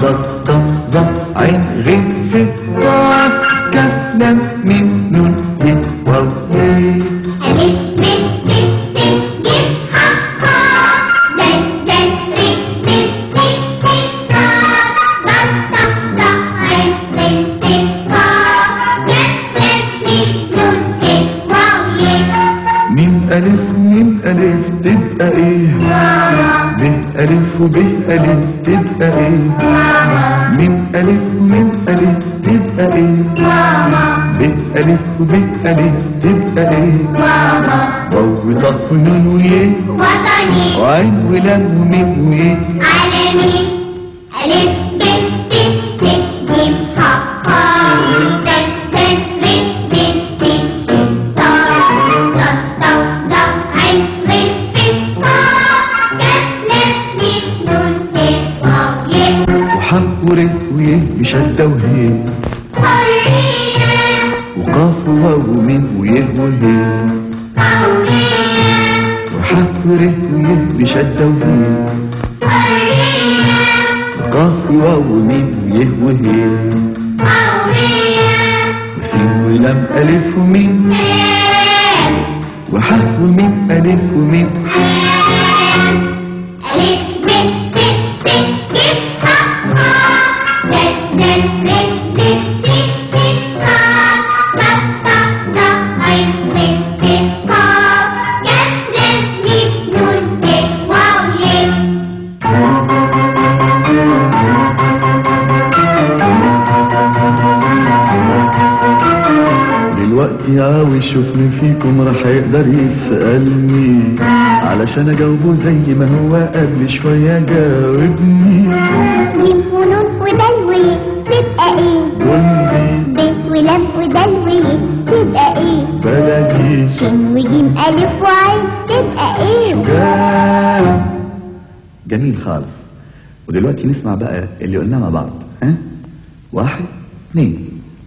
the dop, dop, ein Ring. تبقى إيه؟ ب ألف وب ألف تبقى إيه؟ ميم ألف ميم ألف تبقى إيه؟ ب ألف وب ألف تبقى إيه؟ واو وطه ونون ويه وطني. وعين ولام وميم ويه عالمي. وريه ويه بشدة وهيه وقاف وواو وميم ويه وهيه وحرف وريه ويه بشدة وهيه وقاف وواو وميم ويه وهيه وسين ولام ألف وميم لام وحرف وميم ألف وميم ألف دلوقتي عاوز شوفني فيكم راح يقدر يسألني. علشان أجاوبه زي ما هو قبل شوية جاوبني. ميم ونون ودلوي تبقى إيه؟ قولي ب ولام ودلوي تبقى إيه؟ بلدي شين وجيم ألف وعين تبقى إيه؟ شجاع. جميل خالص. ودلوقتي نسمع بقى اللي قلناه مع بعض ها؟ واحد اثنين